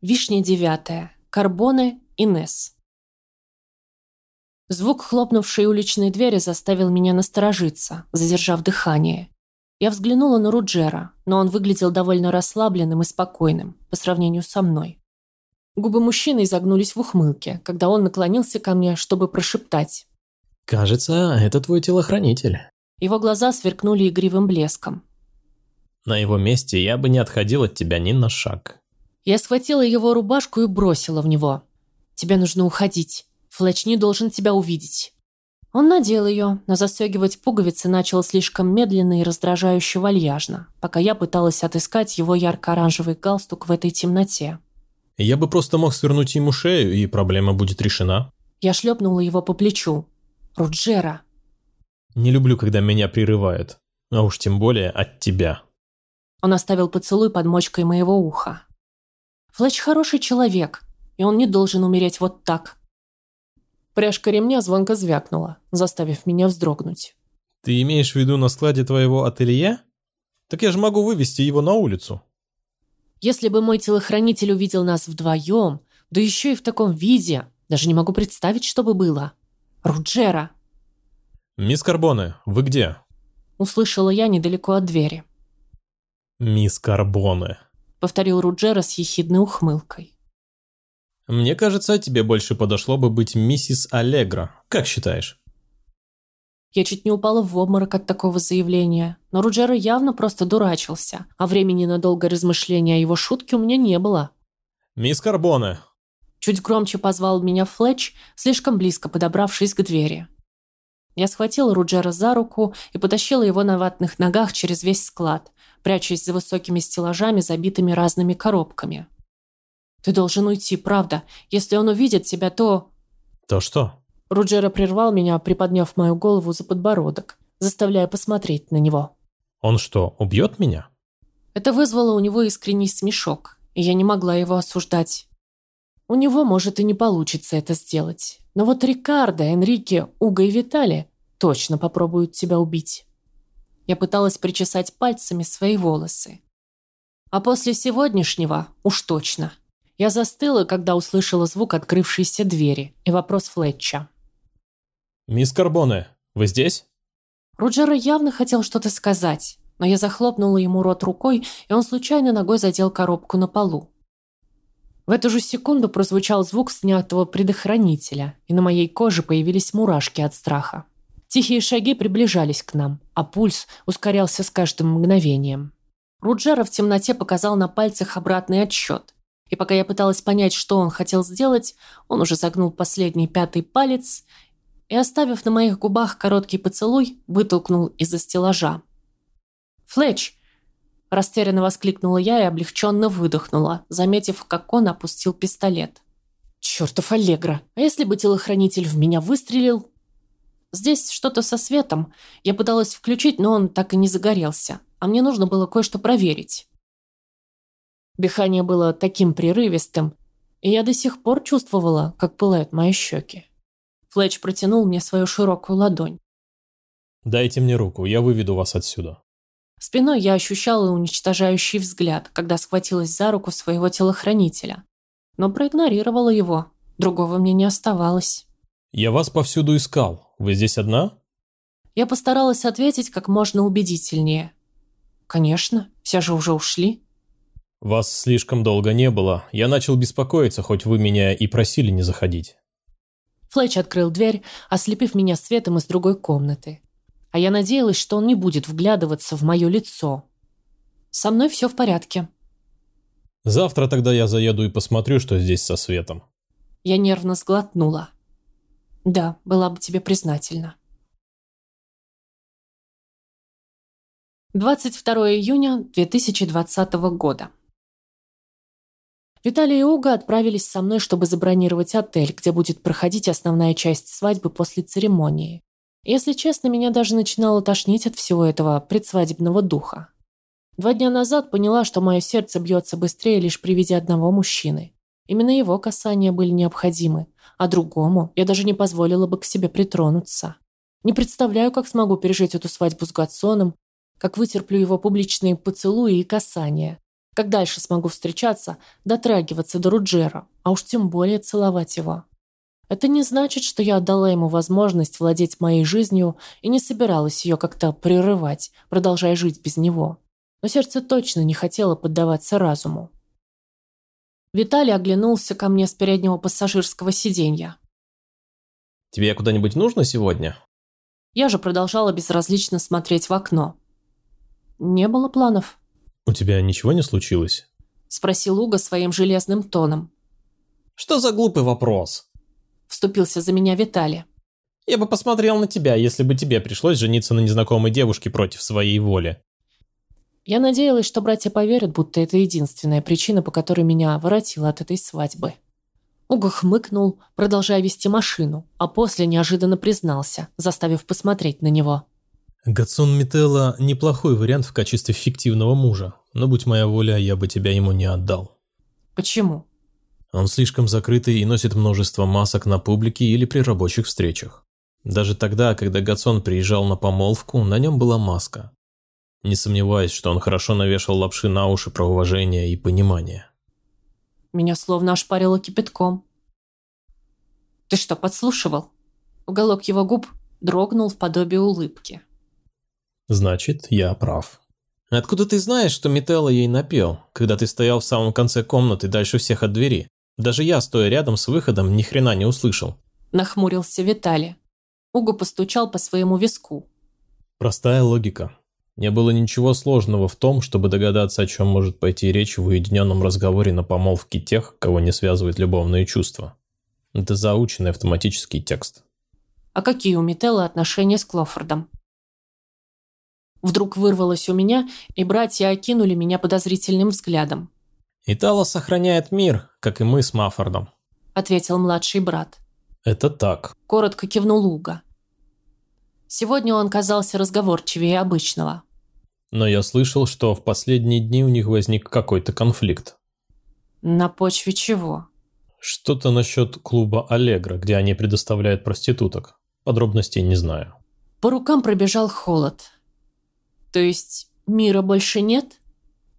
Вишня девятая. Карбоне Инес. Звук хлопнувшей уличной двери заставил меня насторожиться, задержав дыхание. Я взглянула на Руджера, но он выглядел довольно расслабленным и спокойным по сравнению со мной. Губы мужчины изогнулись в ухмылке, когда он наклонился ко мне, чтобы прошептать. «Кажется, это твой телохранитель». Его глаза сверкнули игривым блеском. «На его месте я бы не отходил от тебя ни на шаг». Я схватила его рубашку и бросила в него. «Тебе нужно уходить. Флетч не должен тебя увидеть». Он надел ее, но застегивать пуговицы начал слишком медленно и раздражающе вальяжно, пока я пыталась отыскать его ярко-оранжевый галстук в этой темноте. Я бы просто мог свернуть ему шею, и проблема будет решена. Я шлепнула его по плечу. «Руджера!» Не люблю, когда меня прерывают. А уж тем более от тебя. Он оставил поцелуй под мочкой моего уха. Флетч хороший человек, и он не должен умереть вот так. Пряжка ремня звонко звякнула, заставив меня вздрогнуть. Ты имеешь в виду на складе твоего ателье? Так я же могу вывести его на улицу. Если бы мой телохранитель увидел нас вдвоем, да еще и в таком виде, даже не могу представить, что бы было. Руджера. Мисс Карбоне, вы где? Услышала я недалеко от двери. Мисс Карбоне. — повторил Руджера с ехидной ухмылкой. «Мне кажется, тебе больше подошло бы быть миссис Аллегро. Как считаешь?» Я чуть не упала в обморок от такого заявления, но Руджера явно просто дурачился, а времени на долгое размышление о его шутке у меня не было. «Мисс Карбоне!» Чуть громче позвал меня Флетч, слишком близко подобравшись к двери. Я схватила Руджера за руку и потащила его на ватных ногах через весь склад, прячась за высокими стеллажами, забитыми разными коробками. «Ты должен уйти, правда. Если он увидит тебя, то...» «То что?» Руджера прервал меня, приподняв мою голову за подбородок, заставляя посмотреть на него. «Он что, убьет меня?» Это вызвало у него искренний смешок, и я не могла его осуждать. У него, может, и не получится это сделать. Но вот Рикардо, Энрике, Уго и Витали точно попробуют тебя убить. Я пыталась причесать пальцами свои волосы. А после сегодняшнего уж точно. Я застыла, когда услышала звук открывшейся двери и вопрос Флетча. «Мисс Карбоне, вы здесь?» Руджера явно хотел что-то сказать, но я захлопнула ему рот рукой, и он случайно ногой задел коробку на полу. В эту же секунду прозвучал звук снятого предохранителя, и на моей коже появились мурашки от страха. Тихие шаги приближались к нам, а пульс ускорялся с каждым мгновением. Руджера в темноте показал на пальцах обратный отсчет. И пока я пыталась понять, что он хотел сделать, он уже загнул последний пятый палец и, оставив на моих губах короткий поцелуй, вытолкнул из-за стеллажа. «Флетч!» – растерянно воскликнула я и облегченно выдохнула, заметив, как он опустил пистолет. «Чертов Аллегра! А если бы телохранитель в меня выстрелил, Здесь что-то со светом. Я пыталась включить, но он так и не загорелся. А мне нужно было кое-что проверить. Дыхание было таким прерывистым, и я до сих пор чувствовала, как пылают мои щеки. Флетч протянул мне свою широкую ладонь. «Дайте мне руку, я выведу вас отсюда». Спиной я ощущала уничтожающий взгляд, когда схватилась за руку своего телохранителя. Но проигнорировала его. Другого мне не оставалось. «Я вас повсюду искал. Вы здесь одна?» Я постаралась ответить как можно убедительнее. «Конечно, все же уже ушли». «Вас слишком долго не было. Я начал беспокоиться, хоть вы меня и просили не заходить». Флетч открыл дверь, ослепив меня светом из другой комнаты. А я надеялась, что он не будет вглядываться в мое лицо. «Со мной все в порядке». «Завтра тогда я заеду и посмотрю, что здесь со светом». Я нервно сглотнула. Да, была бы тебе признательна. 22 июня 2020 года. Виталий и Уга отправились со мной, чтобы забронировать отель, где будет проходить основная часть свадьбы после церемонии. Если честно, меня даже начинало тошнить от всего этого предсвадебного духа. Два дня назад поняла, что мое сердце бьется быстрее лишь при виде одного мужчины. Именно его касания были необходимы, а другому я даже не позволила бы к себе притронуться. Не представляю, как смогу пережить эту свадьбу с Гатсоном, как вытерплю его публичные поцелуи и касания, Как дальше смогу встречаться, дотрагиваться до Руджера, а уж тем более целовать его? Это не значит, что я отдала ему возможность владеть моей жизнью и не собиралась ее как-то прерывать, продолжая жить без него. Но сердце точно не хотело поддаваться разуму. Виталий оглянулся ко мне с переднего пассажирского сиденья. «Тебе куда-нибудь нужно сегодня?» Я же продолжала безразлично смотреть в окно. Не было планов. «У тебя ничего не случилось?» Спросил Уга своим железным тоном. «Что за глупый вопрос?» Вступился за меня Виталий. «Я бы посмотрел на тебя, если бы тебе пришлось жениться на незнакомой девушке против своей воли». Я надеялась, что братья поверят, будто это единственная причина, по которой меня воротило от этой свадьбы. Уга хмыкнул, продолжая вести машину, а после неожиданно признался, заставив посмотреть на него. Гацун Мителла – неплохой вариант в качестве фиктивного мужа, но будь моя воля, я бы тебя ему не отдал. Почему? Он слишком закрытый и носит множество масок на публике или при рабочих встречах. Даже тогда, когда Гацон приезжал на помолвку, на нем была маска. Не сомневаюсь, что он хорошо навешал лапши на уши про уважение и понимание. Меня словно ошпарило кипятком. Ты что, подслушивал? Уголок его губ дрогнул в подобие улыбки. Значит, я прав. Откуда ты знаешь, что Метелло ей напел, когда ты стоял в самом конце комнаты, дальше всех от двери? Даже я, стоя рядом с выходом, ни хрена не услышал. Нахмурился Виталий. Уго постучал по своему виску. Простая логика. Не было ничего сложного в том, чтобы догадаться, о чем может пойти речь в уединенном разговоре на помолвке тех, кого не связывают любовные чувства. Это заученный автоматический текст. А какие у Мителла отношения с Клофордом? Вдруг вырвалось у меня, и братья окинули меня подозрительным взглядом. «Итало сохраняет мир, как и мы с Маффордом», – ответил младший брат. «Это так», – коротко кивнул Луга. Сегодня он казался разговорчивее обычного. «Но я слышал, что в последние дни у них возник какой-то конфликт». «На почве чего?» «Что-то насчет клуба «Аллегро», где они предоставляют проституток. Подробностей не знаю». По рукам пробежал холод. То есть мира больше нет?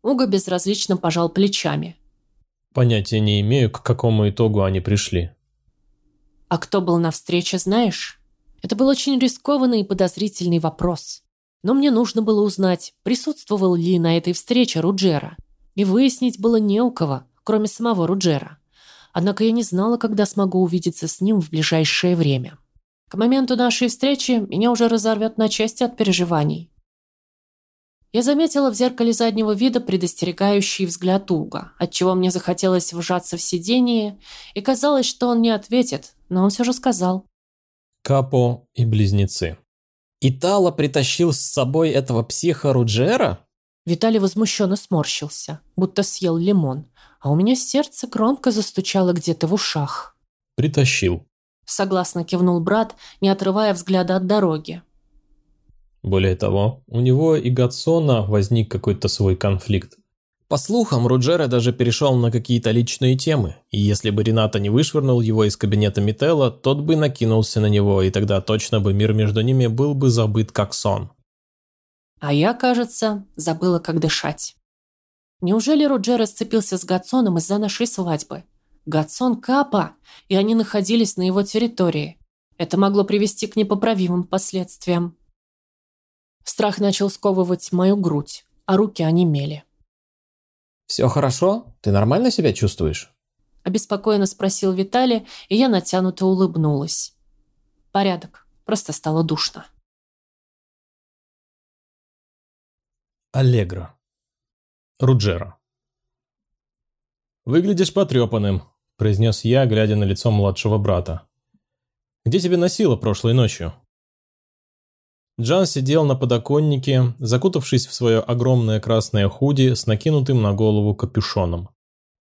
Уга безразлично пожал плечами. Понятия не имею, к какому итогу они пришли. А кто был на встрече, знаешь? Это был очень рискованный и подозрительный вопрос. Но мне нужно было узнать, присутствовал ли на этой встрече Руджера. И выяснить было не у кого, кроме самого Руджера. Однако я не знала, когда смогу увидеться с ним в ближайшее время. К моменту нашей встречи меня уже разорвет на части от переживаний. Я заметила в зеркале заднего вида предостерегающий взгляд Уга, отчего мне захотелось вжаться в сиденье, и казалось, что он не ответит, но он все же сказал. Капо и близнецы. Итало притащил с собой этого психа Руджера? Виталий возмущенно сморщился, будто съел лимон, а у меня сердце громко застучало где-то в ушах. Притащил. Согласно кивнул брат, не отрывая взгляда от дороги. Более того, у него и Гатсона возник какой-то свой конфликт. По слухам, Руджера даже перешел на какие-то личные темы, и если бы Рената не вышвырнул его из кабинета Мителла, тот бы накинулся на него, и тогда точно бы мир между ними был бы забыт как сон. А я, кажется, забыла, как дышать. Неужели Руджера сцепился с Гатсоном из-за нашей свадьбы? Гатсон Капа, и они находились на его территории. Это могло привести к непоправимым последствиям. Страх начал сковывать мою грудь, а руки онемели. «Все хорошо? Ты нормально себя чувствуешь?» Обеспокоенно спросил Виталий, и я натянуто улыбнулась. Порядок. Просто стало душно. Аллегро. Руджера. «Выглядишь потрепанным», – произнес я, глядя на лицо младшего брата. «Где тебя носило прошлой ночью?» Джан сидел на подоконнике, закутавшись в свое огромное красное худи с накинутым на голову капюшоном.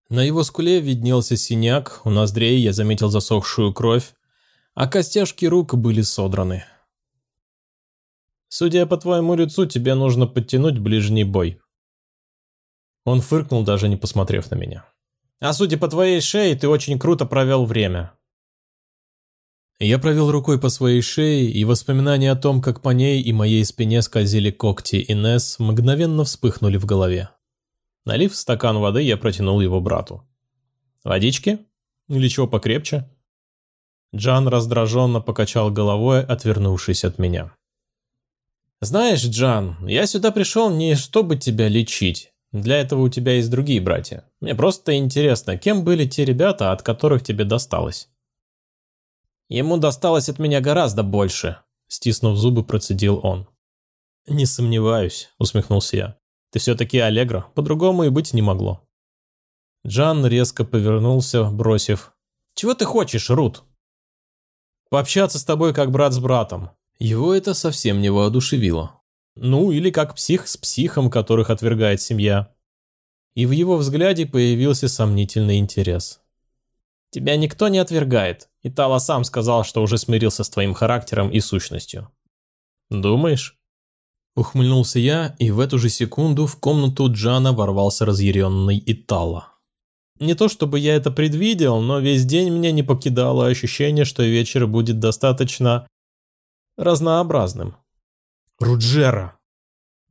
На его скуле виднелся синяк, у ноздрей я заметил засохшую кровь, а костяшки рук были содраны. «Судя по твоему лицу, тебе нужно подтянуть ближний бой». Он фыркнул, даже не посмотрев на меня. «А судя по твоей шее, ты очень круто провел время. Я провел рукой по своей шее, и воспоминания о том, как по ней и моей спине скользили когти Инес, мгновенно вспыхнули в голове. Налив стакан воды, я протянул его брату. «Водички? Или чего покрепче?» Джан раздраженно покачал головой, отвернувшись от меня. «Знаешь, Джан, я сюда пришел не чтобы тебя лечить. Для этого у тебя есть другие братья. Мне просто интересно, кем были те ребята, от которых тебе досталось?» «Ему досталось от меня гораздо больше», – стиснув зубы, процедил он. «Не сомневаюсь», – усмехнулся я. «Ты все-таки Аллегро, по-другому и быть не могло». Джан резко повернулся, бросив. «Чего ты хочешь, Рут?» «Пообщаться с тобой как брат с братом». Его это совсем не воодушевило. Ну, или как псих с психом, которых отвергает семья. И в его взгляде появился сомнительный интерес. «Тебя никто не отвергает. И Тала сам сказал, что уже смирился с твоим характером и сущностью». «Думаешь?» Ухмыльнулся я, и в эту же секунду в комнату Джана ворвался разъяренный Итала. Не то чтобы я это предвидел, но весь день меня не покидало ощущение, что вечер будет достаточно разнообразным. «Руджера!»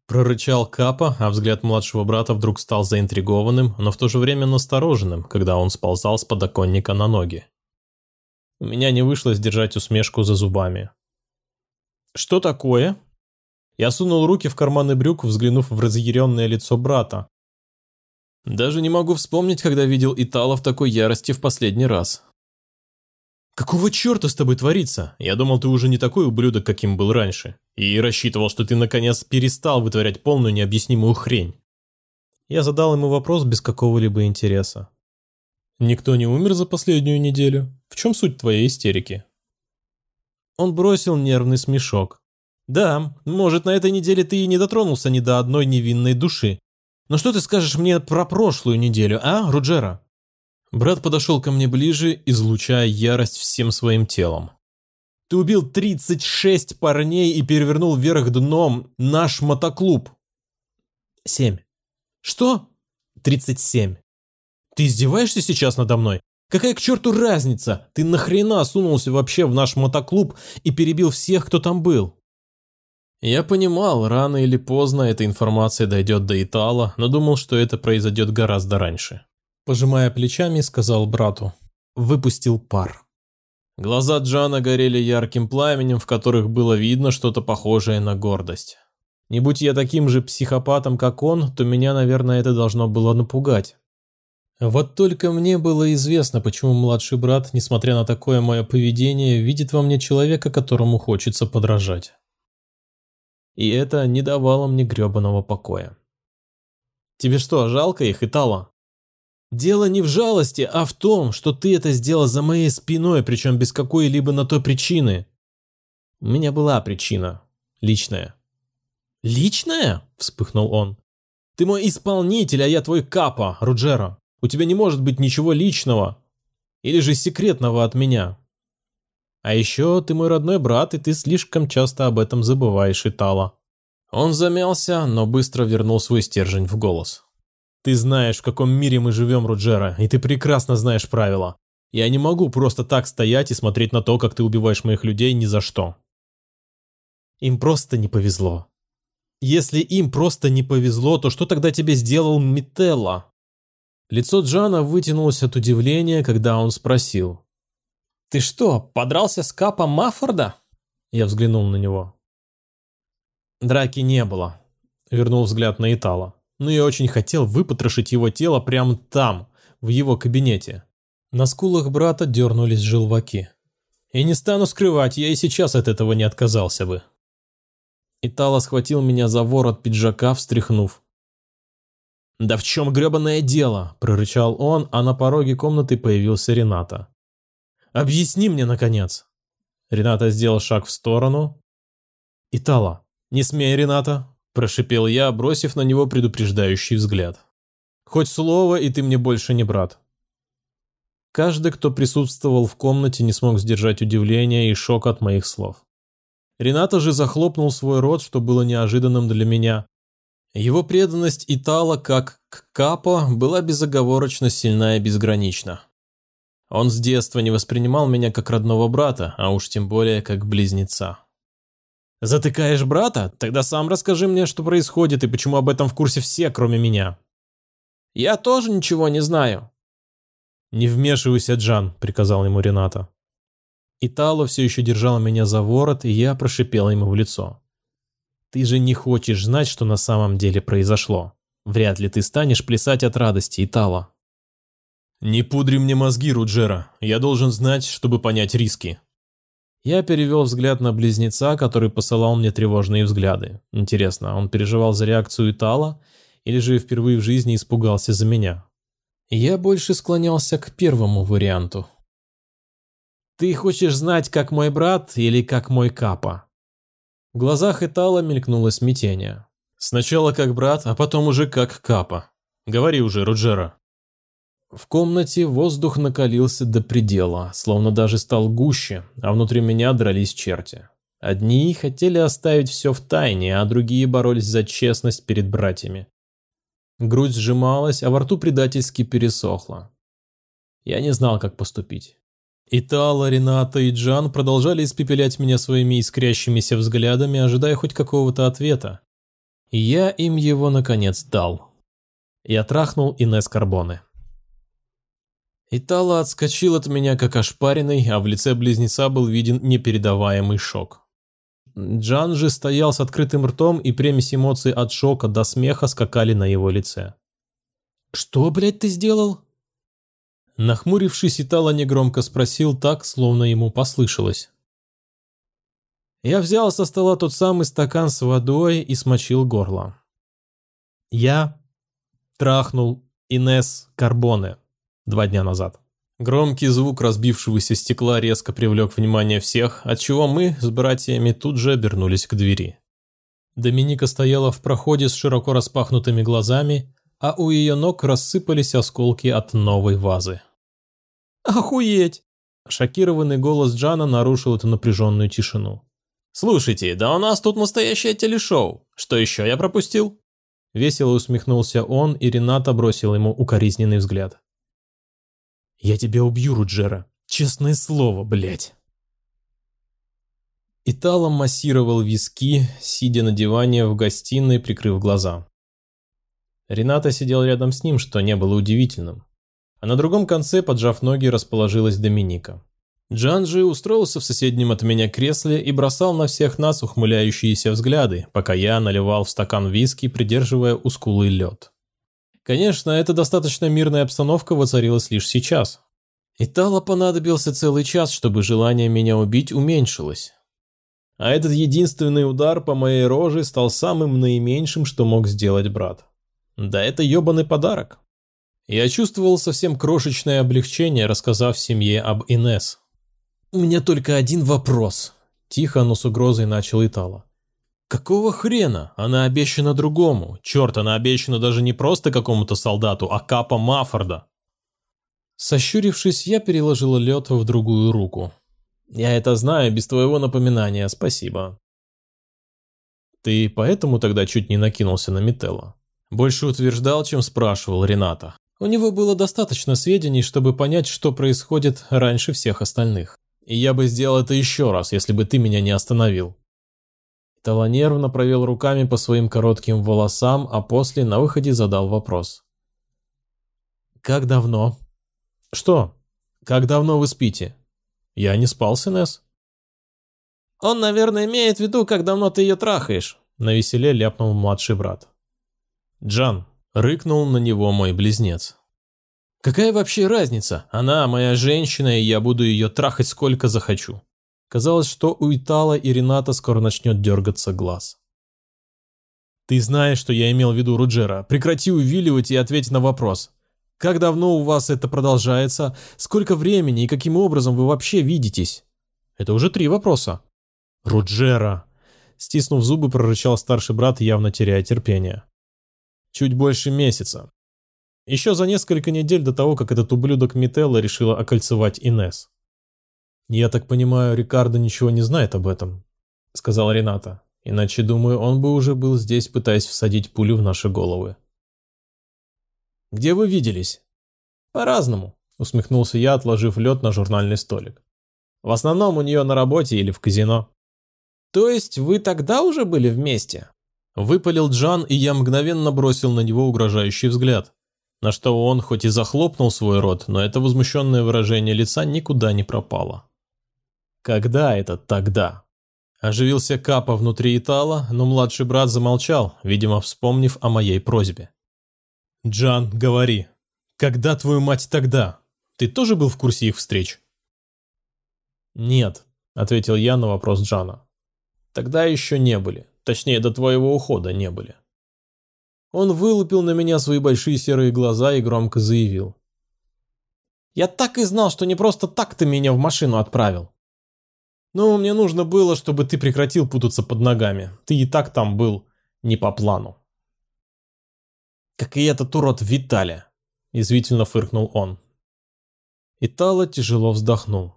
Прорычал Капа, а взгляд младшего брата вдруг стал заинтригованным, но в то же время настороженным, когда он сползал с подоконника на ноги. У меня не вышло сдержать усмешку за зубами. «Что такое?» Я сунул руки в карманы брюк, взглянув в разъяренное лицо брата. Даже не могу вспомнить, когда видел Итала в такой ярости в последний раз. «Какого черта с тобой творится? Я думал, ты уже не такой ублюдок, каким был раньше. И рассчитывал, что ты наконец перестал вытворять полную необъяснимую хрень». Я задал ему вопрос без какого-либо интереса. «Никто не умер за последнюю неделю? В чем суть твоей истерики?» Он бросил нервный смешок. «Да, может, на этой неделе ты и не дотронулся ни до одной невинной души. Но что ты скажешь мне про прошлую неделю, а, Руджера?» Брат подошел ко мне ближе, излучая ярость всем своим телом. «Ты убил 36 парней и перевернул вверх дном наш мотоклуб!» «Семь». «Что?» «Тридцать семь». «Ты издеваешься сейчас надо мной? Какая к черту разница? Ты нахрена сунулся вообще в наш мотоклуб и перебил всех, кто там был?» Я понимал, рано или поздно эта информация дойдет до Итала, но думал, что это произойдет гораздо раньше. Пожимая плечами, сказал брату. Выпустил пар. Глаза Джана горели ярким пламенем, в которых было видно что-то похожее на гордость. Не будь я таким же психопатом, как он, то меня, наверное, это должно было напугать. Вот только мне было известно, почему младший брат, несмотря на такое мое поведение, видит во мне человека, которому хочется подражать. И это не давало мне гребаного покоя. «Тебе что, жалко их, Итало?» Дело не в жалости, а в том, что ты это сделал за моей спиной, причем без какой-либо на то причины. У меня была причина. Личная. Личная? Вспыхнул он. Ты мой исполнитель, а я твой капа, Руджеро. У тебя не может быть ничего личного. Или же секретного от меня. А еще ты мой родной брат, и ты слишком часто об этом забываешь, Итала. Он замялся, но быстро вернул свой стержень в голос. Ты знаешь, в каком мире мы живем, Руджера, и ты прекрасно знаешь правила. Я не могу просто так стоять и смотреть на то, как ты убиваешь моих людей ни за что. Им просто не повезло. Если им просто не повезло, то что тогда тебе сделал Мителла? Лицо Джана вытянулось от удивления, когда он спросил. «Ты что, подрался с Капом Маффорда?» Я взглянул на него. Драки не было. Вернул взгляд на Итала но я очень хотел выпотрошить его тело прямо там, в его кабинете. На скулах брата дернулись желваки. И не стану скрывать, я и сейчас от этого не отказался бы. Итало схватил меня за ворот пиджака, встряхнув. «Да в чем гребаное дело?» – прорычал он, а на пороге комнаты появился Рената. «Объясни мне, наконец!» Рената сделал шаг в сторону. «Итало, не смей, Рената!» Прошипел я, бросив на него предупреждающий взгляд. «Хоть слово, и ты мне больше не брат». Каждый, кто присутствовал в комнате, не смог сдержать удивления и шок от моих слов. Рената же захлопнул свой рот, что было неожиданным для меня. Его преданность Итала, как к Капо, была безоговорочно сильна и безгранична. Он с детства не воспринимал меня как родного брата, а уж тем более как близнеца. Затыкаешь брата? Тогда сам расскажи мне, что происходит и почему об этом в курсе все, кроме меня. Я тоже ничего не знаю. «Не вмешивайся, Джан», — приказал ему Рената. Итало все еще держал меня за ворот, и я прошипел ему в лицо. «Ты же не хочешь знать, что на самом деле произошло. Вряд ли ты станешь плясать от радости, Итало». «Не пудри мне мозги, Руджера. Я должен знать, чтобы понять риски». Я перевел взгляд на близнеца, который посылал мне тревожные взгляды. Интересно, он переживал за реакцию Итала или же впервые в жизни испугался за меня? Я больше склонялся к первому варианту. «Ты хочешь знать, как мой брат или как мой Капа?» В глазах Итала мелькнуло смятение. «Сначала как брат, а потом уже как Капа. Говори уже, Руджера». В комнате воздух накалился до предела, словно даже стал гуще, а внутри меня дрались черти. Одни хотели оставить все в тайне, а другие боролись за честность перед братьями. Грудь сжималась, а во рту предательски пересохло. Я не знал, как поступить. Итала, Рената и Джан продолжали испепелять меня своими искрящимися взглядами, ожидая хоть какого-то ответа. И я им его наконец дал. Я трахнул Инес Карбоне. Итала отскочил от меня как ошпаренный, а в лице близнеца был виден непередаваемый шок. Джан же стоял с открытым ртом, и премесь эмоций от шока до смеха скакали на его лице. «Что, блядь, ты сделал?» Нахмурившись, Итала негромко спросил так, словно ему послышалось. Я взял со стола тот самый стакан с водой и смочил горло. Я трахнул Инес Карбоне два дня назад. Громкий звук разбившегося стекла резко привлек внимание всех, отчего мы с братьями тут же обернулись к двери. Доминика стояла в проходе с широко распахнутыми глазами, а у ее ног рассыпались осколки от новой вазы. «Охуеть!» Шокированный голос Джана нарушил эту напряженную тишину. «Слушайте, да у нас тут настоящее телешоу. Что еще я пропустил?» Весело усмехнулся он, и Рената бросил ему укоризненный взгляд. Я тебя убью, Руджера. Честное слово, блядь. Итало массировал виски, сидя на диване в гостиной, прикрыв глаза. Рената сидел рядом с ним, что не было удивительным. А на другом конце, поджав ноги, расположилась Доминика. Джан же устроился в соседнем от меня кресле и бросал на всех нас ухмыляющиеся взгляды, пока я наливал в стакан виски, придерживая ускулый лед. Конечно, эта достаточно мирная обстановка воцарилась лишь сейчас. Итало понадобился целый час, чтобы желание меня убить уменьшилось. А этот единственный удар по моей роже стал самым наименьшим, что мог сделать брат. Да это ебаный подарок. Я чувствовал совсем крошечное облегчение, рассказав семье об Инес. «У меня только один вопрос», – тихо, но с угрозой начал Итало. Какого хрена? Она обещана другому. Черт, она обещана даже не просто какому-то солдату, а Капа Маффорда. Сощурившись, я переложил лед в другую руку. Я это знаю без твоего напоминания, спасибо. Ты поэтому тогда чуть не накинулся на Метелла? Больше утверждал, чем спрашивал Рената. У него было достаточно сведений, чтобы понять, что происходит раньше всех остальных. И я бы сделал это еще раз, если бы ты меня не остановил. Тала нервно провел руками по своим коротким волосам, а после на выходе задал вопрос. «Как давно?» «Что? Как давно вы спите?» «Я не спал с Инесс». «Он, наверное, имеет в виду, как давно ты ее трахаешь», — на веселе ляпнул младший брат. «Джан», — рыкнул на него мой близнец. «Какая вообще разница? Она моя женщина, и я буду ее трахать сколько захочу». Казалось, что у Итала и Рената скоро начнет дергаться глаз. «Ты знаешь, что я имел в виду, Руджера. Прекрати увиливать и ответь на вопрос. Как давно у вас это продолжается? Сколько времени и каким образом вы вообще видитесь?» Это уже три вопроса. «Руджера!» Стиснув зубы, прорычал старший брат, явно теряя терпение. «Чуть больше месяца. Еще за несколько недель до того, как этот ублюдок Мителла решила окольцевать Инес. «Я так понимаю, Рикардо ничего не знает об этом», — сказала Рената. «Иначе, думаю, он бы уже был здесь, пытаясь всадить пулю в наши головы». «Где вы виделись?» «По-разному», — усмехнулся я, отложив лед на журнальный столик. «В основном у нее на работе или в казино». «То есть вы тогда уже были вместе?» Выпалил Джан, и я мгновенно бросил на него угрожающий взгляд. На что он хоть и захлопнул свой рот, но это возмущенное выражение лица никуда не пропало. Когда это тогда? Оживился Капа внутри Итала, но младший брат замолчал, видимо, вспомнив о моей просьбе. «Джан, говори, когда твою мать тогда? Ты тоже был в курсе их встреч?» «Нет», — ответил я на вопрос Джана. «Тогда еще не были, точнее, до твоего ухода не были». Он вылупил на меня свои большие серые глаза и громко заявил. «Я так и знал, что не просто так ты меня в машину отправил. Но мне нужно было, чтобы ты прекратил путаться под ногами. Ты и так там был не по плану». «Как и этот урод Виталя», – извительно фыркнул он. Итало тяжело вздохнул.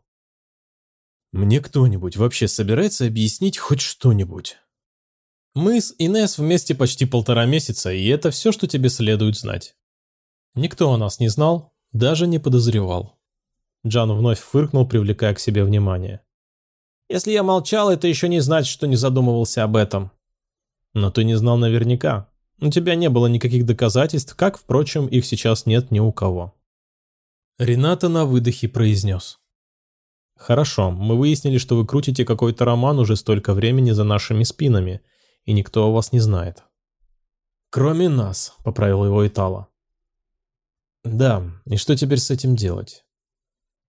«Мне кто-нибудь вообще собирается объяснить хоть что-нибудь?» Мы с Инес вместе почти полтора месяца, и это все, что тебе следует знать. Никто о нас не знал, даже не подозревал. Джан вновь фыркнул, привлекая к себе внимание. Если я молчал, это еще не значит, что не задумывался об этом. Но ты не знал наверняка. У тебя не было никаких доказательств, как, впрочем, их сейчас нет ни у кого. Рената на выдохе произнес. «Хорошо, мы выяснили, что вы крутите какой-то роман уже столько времени за нашими спинами, и никто о вас не знает. «Кроме нас», — поправил его Итала. «Да, и что теперь с этим делать?»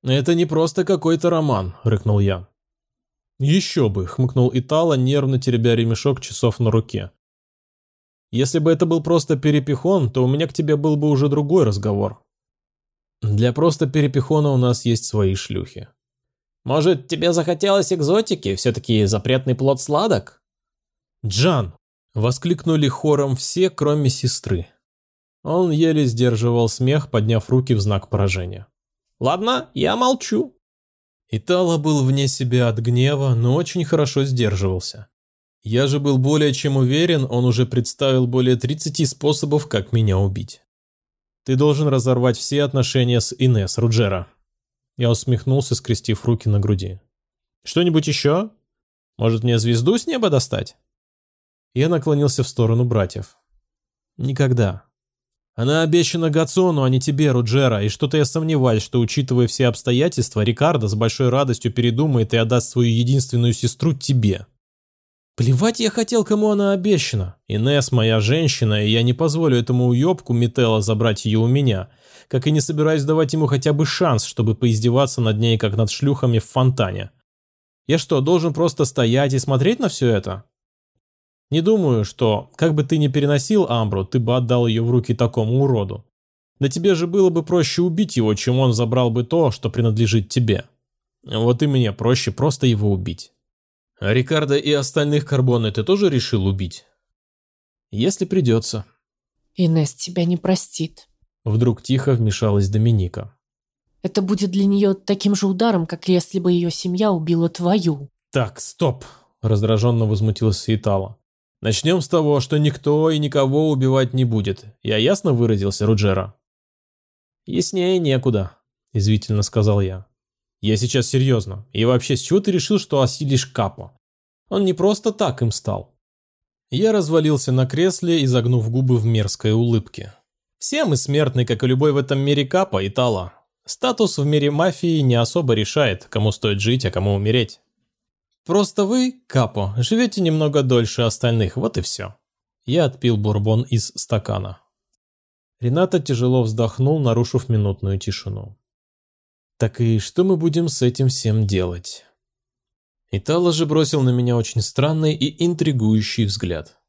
«Это не просто какой-то роман», — рыкнул я. «Еще бы», — хмыкнул Итала, нервно теребя ремешок часов на руке. «Если бы это был просто перепихон, то у меня к тебе был бы уже другой разговор. Для просто перепихона у нас есть свои шлюхи». «Может, тебе захотелось экзотики? Все-таки запретный плод сладок?» «Джан!» – воскликнули хором все, кроме сестры. Он еле сдерживал смех, подняв руки в знак поражения. «Ладно, я молчу». Итало был вне себя от гнева, но очень хорошо сдерживался. Я же был более чем уверен, он уже представил более 30 способов, как меня убить. «Ты должен разорвать все отношения с Инес, Руджера». Я усмехнулся, скрестив руки на груди. «Что-нибудь еще? Может, мне звезду с неба достать?» Я наклонился в сторону братьев. Никогда. Она обещана Гацону, а не тебе, Руджера, и что-то я сомневаюсь, что, учитывая все обстоятельства, Рикардо с большой радостью передумает и отдаст свою единственную сестру тебе. Плевать я хотел, кому она обещана. Инес моя женщина, и я не позволю этому уёбку Мителла забрать ее у меня, как и не собираюсь давать ему хотя бы шанс, чтобы поиздеваться над ней, как над шлюхами в фонтане. Я что, должен просто стоять и смотреть на все это? Не думаю, что, как бы ты ни переносил Амбру, ты бы отдал ее в руки такому уроду. Да тебе же было бы проще убить его, чем он забрал бы то, что принадлежит тебе. Вот и мне проще просто его убить. А Рикардо и остальных Карбоны ты тоже решил убить? Если придется. Инесс тебя не простит. Вдруг тихо вмешалась Доминика. Это будет для нее таким же ударом, как если бы ее семья убила твою. Так, стоп, раздраженно возмутился Итала. Начнем с того, что никто и никого убивать не будет. Я ясно выразился, Руджера? Яснее некуда, извительно сказал я. Я сейчас серьезно. И вообще, с чего ты решил, что осилишь Капо? Он не просто так им стал. Я развалился на кресле, изогнув губы в мерзкой улыбке. Все мы смертны, как и любой в этом мире Капа и Тала. Статус в мире мафии не особо решает, кому стоит жить, а кому умереть. Просто вы, Капо, живете немного дольше остальных, вот и все. Я отпил бурбон из стакана. Рената тяжело вздохнул, нарушив минутную тишину. Так и что мы будем с этим всем делать? Итало же бросил на меня очень странный и интригующий взгляд.